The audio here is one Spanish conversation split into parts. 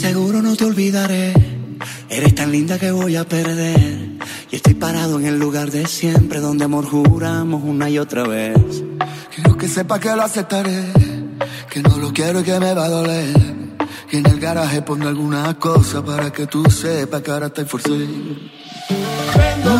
seguro no te olvidaré. Eres tan linda que voy a perder. Y estoy parado en el lugar de siempre donde amor juramos una y otra vez. Quiero que sepa que lo aceptaré, que no lo quiero y que me va a doler. Y en el garaje pondré alguna cosa para que tú sepas que ahora te esforcé. Vengo,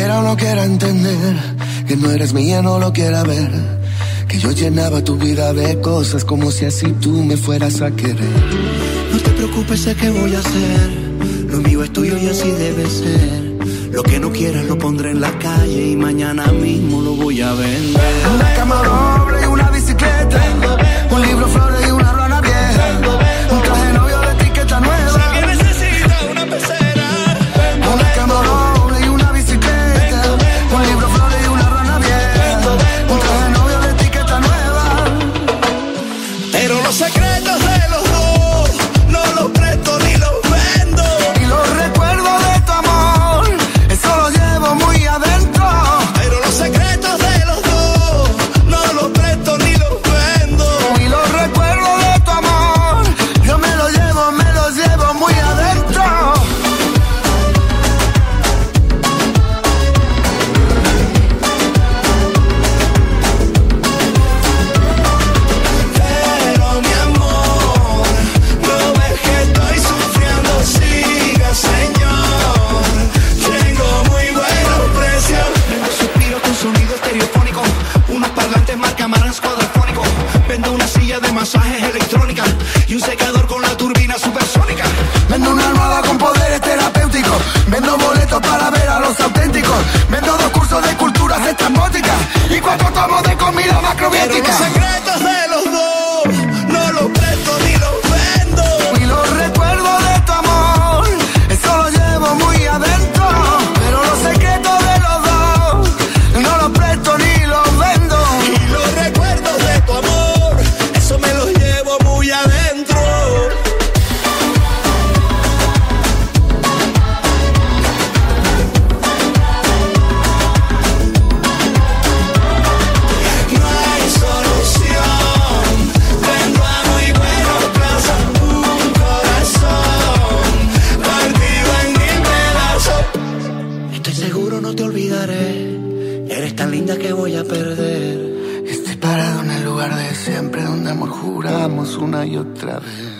quiera o no quiera entender, que no eres mía, no lo quiera ver. Que yo llenaba tu vida de cosas como si así tú me fueras a querer. No te preocupes, sé qué voy a hacer. Lo mío es tuyo y así debe ser. Lo que no quieras lo pondré en la calle y mañana mismo lo voy a vender. con poderes terapéuticos. Vendo boletos para ver a los auténticos linda que voy a perder. Estoy parado en el lugar de siempre donde amor juramos una y otra vez.